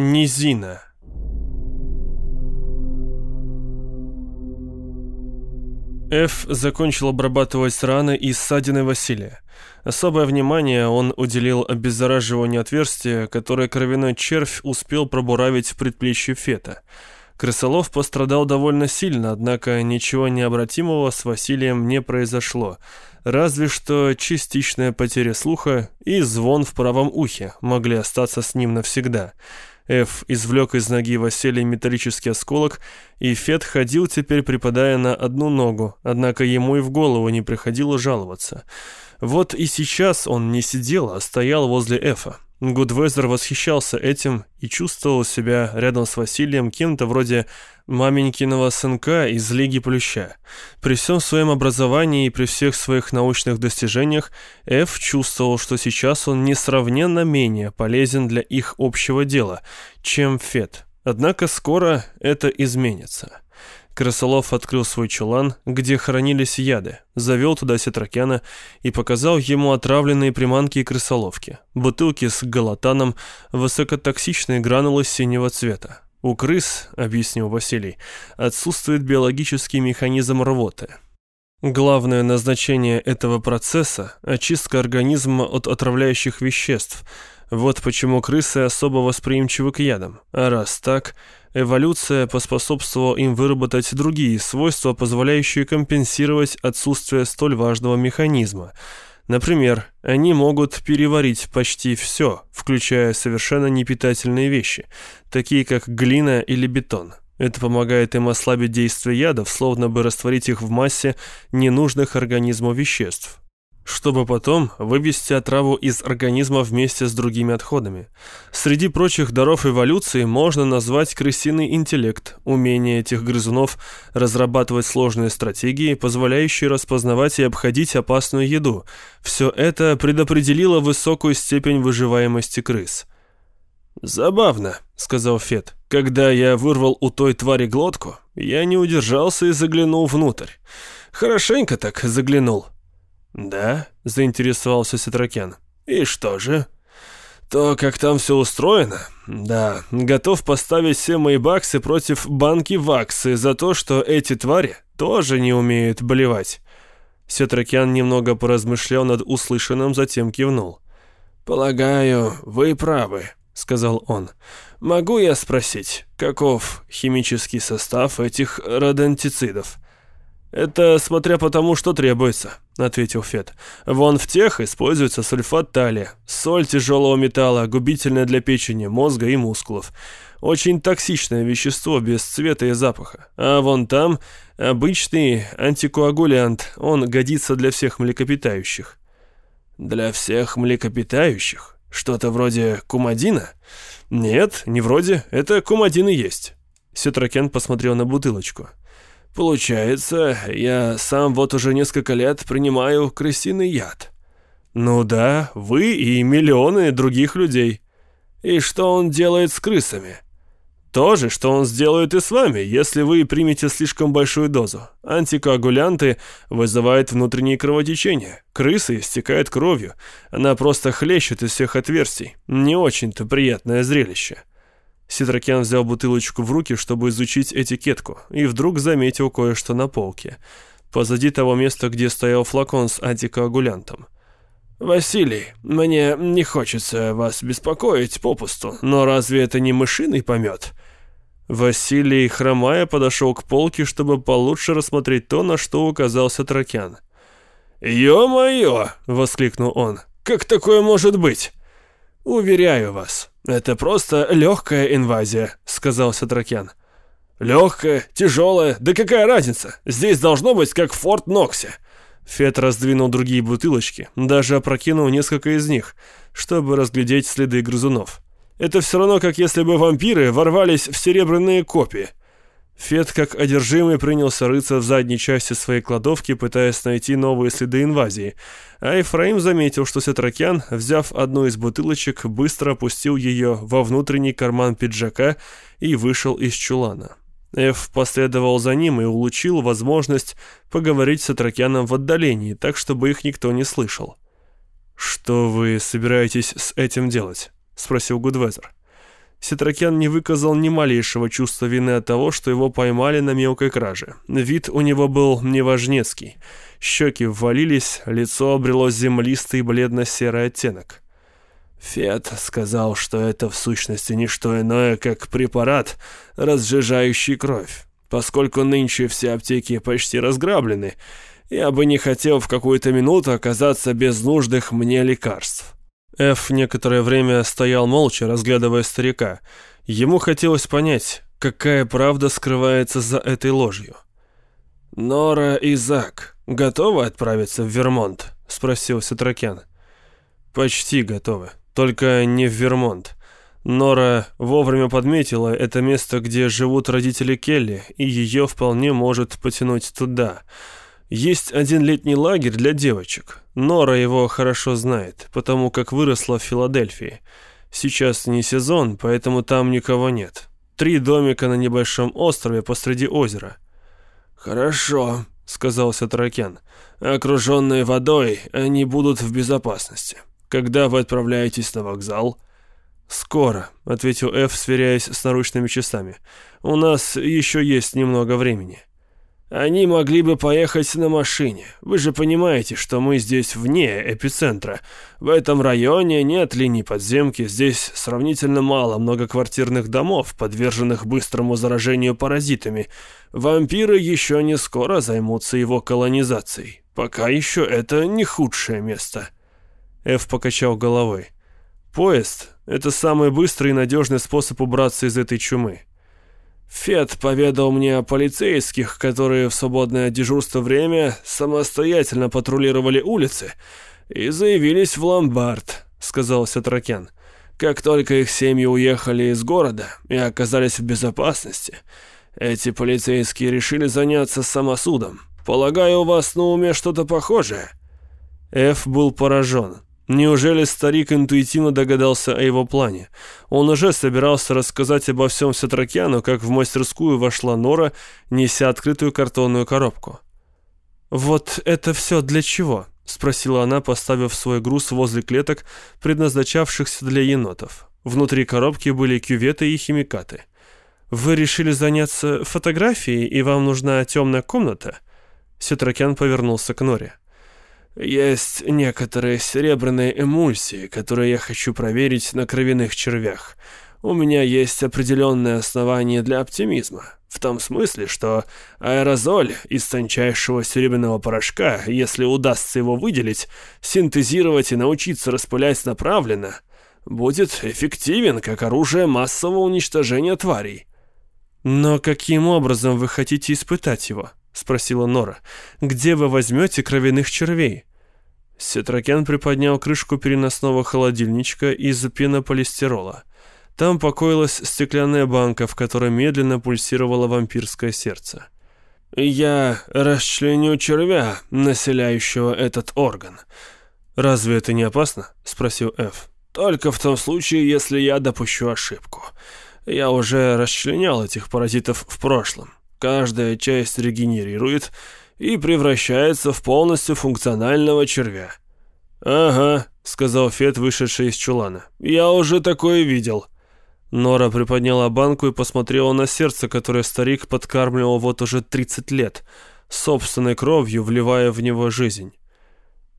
Низина. Ф закончил обрабатывать раны и ссадины Василия. Особое внимание он уделил обеззараживанию отверстия, которое кровяной червь успел пробуравить в предплечье Фета. Крысолов пострадал довольно сильно, однако ничего необратимого с Василием не произошло, разве что частичная потеря слуха и звон в правом ухе могли остаться с ним навсегда – Эф извлек из ноги Василия металлический осколок, и Фет ходил теперь, припадая на одну ногу, однако ему и в голову не приходило жаловаться. Вот и сейчас он не сидел, а стоял возле Эфа. Гудвезер восхищался этим и чувствовал себя рядом с Василием кем-то вроде маменькиного сынка из Лиги Плюща. При всем своем образовании и при всех своих научных достижениях Эф чувствовал, что сейчас он несравненно менее полезен для их общего дела, чем Фет. Однако скоро это изменится. Крысолов открыл свой чулан, где хранились яды, завел туда Сетракяна и показал ему отравленные приманки и крысоловки, бутылки с галатаном, высокотоксичные гранулы синего цвета. У крыс, объяснил Василий, отсутствует биологический механизм рвоты. Главное назначение этого процесса – очистка организма от отравляющих веществ. Вот почему крысы особо восприимчивы к ядам. А раз так – Эволюция поспособствовала им выработать другие свойства, позволяющие компенсировать отсутствие столь важного механизма. Например, они могут переварить почти все, включая совершенно непитательные вещи, такие как глина или бетон. Это помогает им ослабить действие ядов, словно бы растворить их в массе ненужных организму веществ чтобы потом вывести отраву из организма вместе с другими отходами. Среди прочих даров эволюции можно назвать крысиный интеллект, умение этих грызунов разрабатывать сложные стратегии, позволяющие распознавать и обходить опасную еду. Все это предопределило высокую степень выживаемости крыс. «Забавно», — сказал Фет. «Когда я вырвал у той твари глотку, я не удержался и заглянул внутрь. Хорошенько так заглянул». «Да?» – заинтересовался Сетракян. «И что же?» «То, как там все устроено? Да, готов поставить все мои баксы против банки ваксы за то, что эти твари тоже не умеют болевать». Сетракян немного поразмышлял над услышанным, затем кивнул. «Полагаю, вы правы», — сказал он. «Могу я спросить, каков химический состав этих родентицидов?» «Это смотря по тому, что требуется», — ответил Фет. «Вон в тех используется сульфат талия, соль тяжелого металла, губительная для печени, мозга и мускулов. Очень токсичное вещество без цвета и запаха. А вон там обычный антикоагулянт, он годится для всех млекопитающих». «Для всех млекопитающих? Что-то вроде кумадина?» «Нет, не вроде, это кумадин и есть». Сетракен посмотрел на бутылочку. Получается, я сам вот уже несколько лет принимаю крысиный яд. Ну да, вы и миллионы других людей. И что он делает с крысами? То же, что он сделает и с вами, если вы примете слишком большую дозу. Антикоагулянты вызывают внутренние кровотечения. Крысы истекают кровью. Она просто хлещет из всех отверстий. Не очень-то приятное зрелище. Ситракян взял бутылочку в руки, чтобы изучить этикетку, и вдруг заметил кое-что на полке, позади того места, где стоял флакон с антикоагулянтом. «Василий, мне не хочется вас беспокоить попусту, но разве это не мышиный помет?» Василий, хромая, подошел к полке, чтобы получше рассмотреть то, на что указал Сатракян. «Ё-моё!» — воскликнул он. «Как такое может быть?» «Уверяю вас, это просто легкая инвазия», — сказал Сатракян. «Легкая, тяжелая, да какая разница? Здесь должно быть как в Форт Ноксе». Фет раздвинул другие бутылочки, даже опрокинул несколько из них, чтобы разглядеть следы грызунов. Это все равно, как если бы вампиры ворвались в серебряные копии. Фет, как одержимый, принялся рыться в задней части своей кладовки, пытаясь найти новые следы инвазии. А Эфраим заметил, что Сетракян, взяв одну из бутылочек, быстро опустил ее во внутренний карман пиджака и вышел из чулана. Эф последовал за ним и улучил возможность поговорить с Сетракяном в отдалении, так, чтобы их никто не слышал. «Что вы собираетесь с этим делать?» — спросил Гудвезер. Сетракян не выказал ни малейшего чувства вины от того, что его поймали на мелкой краже. Вид у него был неважнецкий. Щеки ввалились, лицо обрело землистый бледно-серый оттенок. Фет сказал, что это в сущности не что иное, как препарат, разжижающий кровь. Поскольку нынче все аптеки почти разграблены, я бы не хотел в какую-то минуту оказаться без нужных мне лекарств. Эф некоторое время стоял молча, разглядывая старика. Ему хотелось понять, какая правда скрывается за этой ложью. «Нора и Зак готовы отправиться в Вермонт?» — спросил Сетракен. «Почти готовы, только не в Вермонт. Нора вовремя подметила это место, где живут родители Келли, и ее вполне может потянуть туда». Есть один летний лагерь для девочек. Нора его хорошо знает, потому как выросла в Филадельфии. Сейчас не сезон, поэтому там никого нет. Три домика на небольшом острове посреди озера. «Хорошо», — сказал Сатракен. «Окруженные водой, они будут в безопасности. Когда вы отправляетесь на вокзал?» «Скоро», — ответил Эф, сверяясь с наручными часами. «У нас еще есть немного времени». Они могли бы поехать на машине. Вы же понимаете, что мы здесь вне эпицентра. В этом районе нет линий подземки, здесь сравнительно мало многоквартирных домов, подверженных быстрому заражению паразитами. Вампиры еще не скоро займутся его колонизацией. Пока еще это не худшее место. Эф покачал головой. Поезд — это самый быстрый и надежный способ убраться из этой чумы. Фет поведал мне о полицейских, которые в свободное дежурство время самостоятельно патрулировали улицы и заявились в ломбард, сказал Сетракен. Как только их семьи уехали из города и оказались в безопасности, эти полицейские решили заняться самосудом. Полагаю, у вас на уме что-то похожее?» Эф был поражен. Неужели старик интуитивно догадался о его плане? Он уже собирался рассказать обо всем Сетракяну, как в мастерскую вошла Нора, неся открытую картонную коробку. «Вот это все для чего?» — спросила она, поставив свой груз возле клеток, предназначавшихся для енотов. Внутри коробки были кюветы и химикаты. «Вы решили заняться фотографией, и вам нужна темная комната?» Сетракян повернулся к Норе. Есть некоторые серебряные эмульсии, которые я хочу проверить на кровяных червях. У меня есть определенное основание для оптимизма. В том смысле, что аэрозоль из тончайшего серебряного порошка, если удастся его выделить, синтезировать и научиться распылять направленно, будет эффективен как оружие массового уничтожения тварей. Но каким образом вы хотите испытать его? — спросила Нора. «Где вы возьмете кровяных червей?» Сетракен приподнял крышку переносного холодильничка из пенополистирола. Там покоилась стеклянная банка, в которой медленно пульсировало вампирское сердце. «Я расчленю червя, населяющего этот орган». «Разве это не опасно?» — спросил Эф. «Только в том случае, если я допущу ошибку. Я уже расчленял этих паразитов в прошлом. Каждая часть регенерирует и превращается в полностью функционального червя. «Ага», — сказал Фет, вышедший из чулана. «Я уже такое видел». Нора приподняла банку и посмотрела на сердце, которое старик подкармливал вот уже 30 лет, собственной кровью вливая в него жизнь.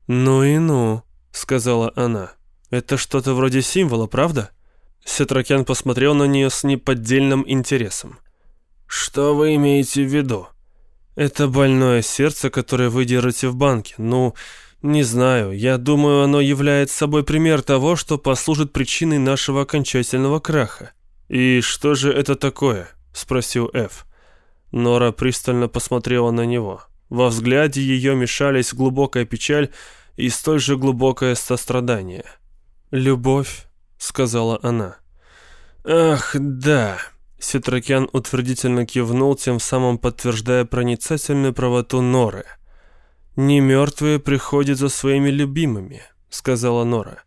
«Ну и ну», — сказала она. «Это что-то вроде символа, правда?» Сетракян посмотрел на нее с неподдельным интересом. «Что вы имеете в виду?» «Это больное сердце, которое вы держите в банке. Ну, не знаю. Я думаю, оно является собой пример того, что послужит причиной нашего окончательного краха». «И что же это такое?» — спросил Эф. Нора пристально посмотрела на него. Во взгляде ее мешались глубокая печаль и столь же глубокое сострадание. «Любовь», — сказала она. «Ах, да», Сетракян утвердительно кивнул, тем самым подтверждая проницательную правоту Норы. «Не мертвые приходят за своими любимыми», — сказала Нора.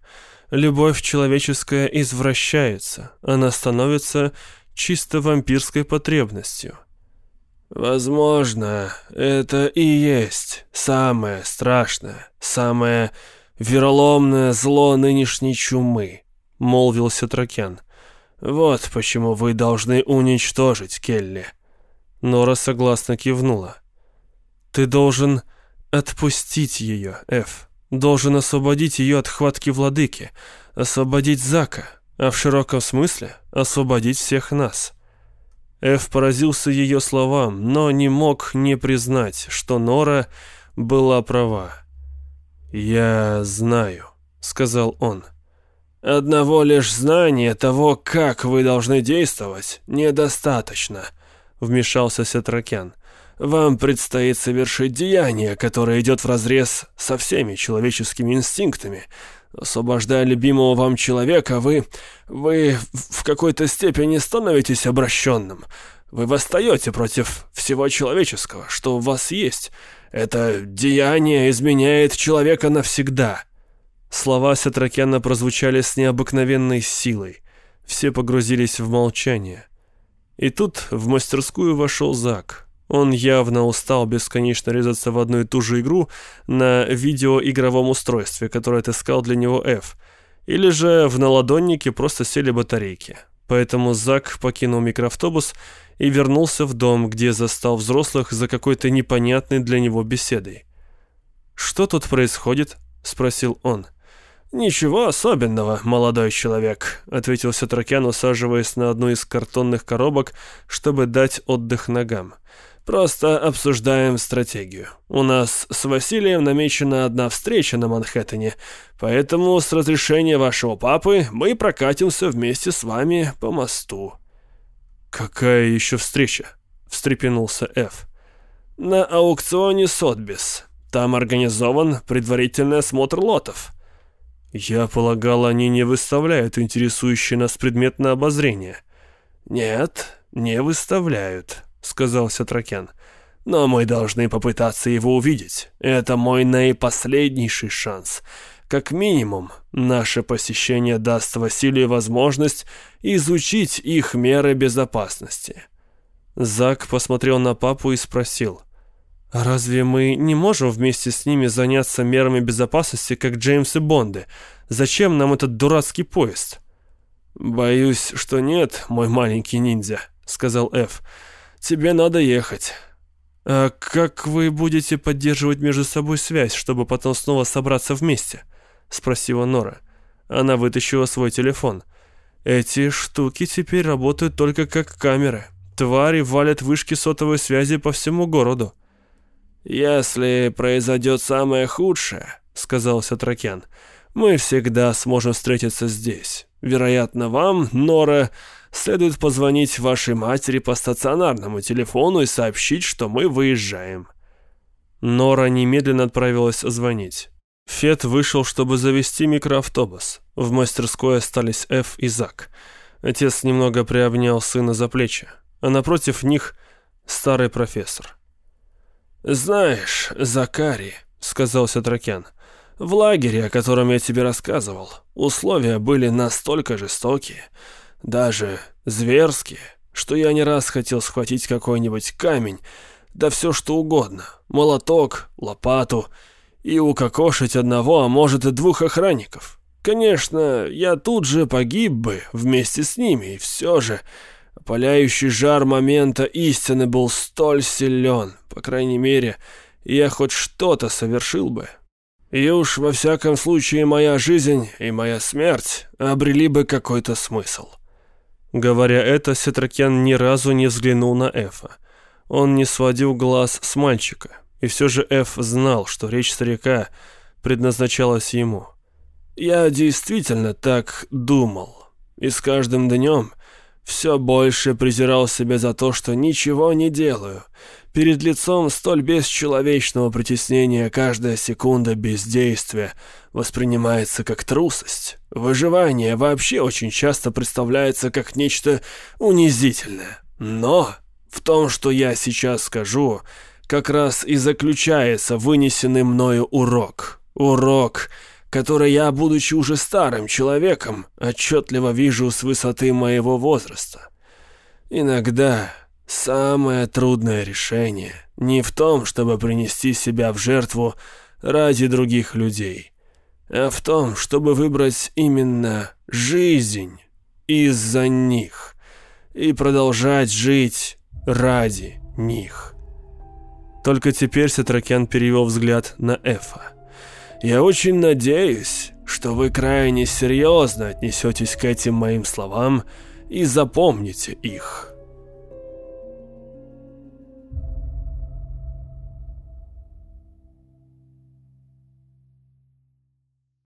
«Любовь человеческая извращается, она становится чисто вампирской потребностью». «Возможно, это и есть самое страшное, самое вероломное зло нынешней чумы», — молвил Сетракян. Вот почему вы должны уничтожить Келли». Нора согласно кивнула. «Ты должен отпустить ее, Эф. Должен освободить ее от хватки владыки, освободить Зака, а в широком смысле освободить всех нас». Эф поразился ее словам, но не мог не признать, что Нора была права. «Я знаю», — сказал он. «Одного лишь знания того, как вы должны действовать, недостаточно», — вмешался Сетракян. «Вам предстоит совершить деяние, которое идет вразрез со всеми человеческими инстинктами. Освобождая любимого вам человека, вы... вы в какой-то степени становитесь обращенным. Вы восстаете против всего человеческого, что у вас есть. Это деяние изменяет человека навсегда». Слова Сетракяна прозвучали с необыкновенной силой. Все погрузились в молчание. И тут в мастерскую вошел Зак. Он явно устал бесконечно резаться в одну и ту же игру на видеоигровом устройстве, которое отыскал для него F. Или же в наладоннике просто сели батарейки. Поэтому Зак покинул микроавтобус и вернулся в дом, где застал взрослых за какой-то непонятной для него беседой. «Что тут происходит?» — спросил он. «Ничего особенного, молодой человек», — ответил Сатракян, усаживаясь на одну из картонных коробок, чтобы дать отдых ногам. «Просто обсуждаем стратегию. У нас с Василием намечена одна встреча на Манхэттене, поэтому с разрешения вашего папы мы прокатимся вместе с вами по мосту». «Какая еще встреча?» — встрепенулся Ф. «На аукционе Сотбис. Там организован предварительный осмотр лотов». «Я полагал, они не выставляют интересующие нас предмет на обозрение». «Нет, не выставляют», — сказал Сатракян. «Но мы должны попытаться его увидеть. Это мой наипоследнейший шанс. Как минимум, наше посещение даст Василию возможность изучить их меры безопасности». Зак посмотрел на папу и спросил — а разве мы не можем вместе с ними заняться мерами безопасности, как Джеймс и Бонды? Зачем нам этот дурацкий поезд? Боюсь, что нет, мой маленький ниндзя, сказал Эф. Тебе надо ехать. А как вы будете поддерживать между собой связь, чтобы потом снова собраться вместе? спросила Нора. Она вытащила свой телефон. Эти штуки теперь работают только как камеры. Твари валят вышки сотовой связи по всему городу. «Если произойдет самое худшее», — сказал Сатракян, — «мы всегда сможем встретиться здесь. Вероятно, вам, Нора, следует позвонить вашей матери по стационарному телефону и сообщить, что мы выезжаем». Нора немедленно отправилась звонить. Фет вышел, чтобы завести микроавтобус. В мастерской остались Эф и Зак. Отец немного приобнял сына за плечи, а напротив них старый профессор. «Знаешь, Закари», — сказал Сатракян, — «в лагере, о котором я тебе рассказывал, условия были настолько жестокие, даже зверские, что я не раз хотел схватить какой-нибудь камень, да все что угодно, молоток, лопату, и укокошить одного, а может и двух охранников. Конечно, я тут же погиб бы вместе с ними, и все же Паляющий жар момента истины был столь силен, по крайней мере, я хоть что-то совершил бы. И уж во всяком случае моя жизнь и моя смерть обрели бы какой-то смысл. Говоря это, Сетракян ни разу не взглянул на Эфа. Он не сводил глаз с мальчика, и все же Эф знал, что речь старика предназначалась ему. «Я действительно так думал, и с каждым днем все больше презирал себя за то, что ничего не делаю. Перед лицом столь бесчеловечного притеснения каждая секунда бездействия воспринимается как трусость. Выживание вообще очень часто представляется как нечто унизительное. Но в том, что я сейчас скажу, как раз и заключается вынесенный мною урок. Урок — который я, будучи уже старым человеком, отчетливо вижу с высоты моего возраста. Иногда самое трудное решение не в том, чтобы принести себя в жертву ради других людей, а в том, чтобы выбрать именно жизнь из-за них и продолжать жить ради них. Только теперь Сатракян перевел взгляд на Эфа. «Я очень надеюсь, что вы крайне серьезно отнесетесь к этим моим словам и запомните их».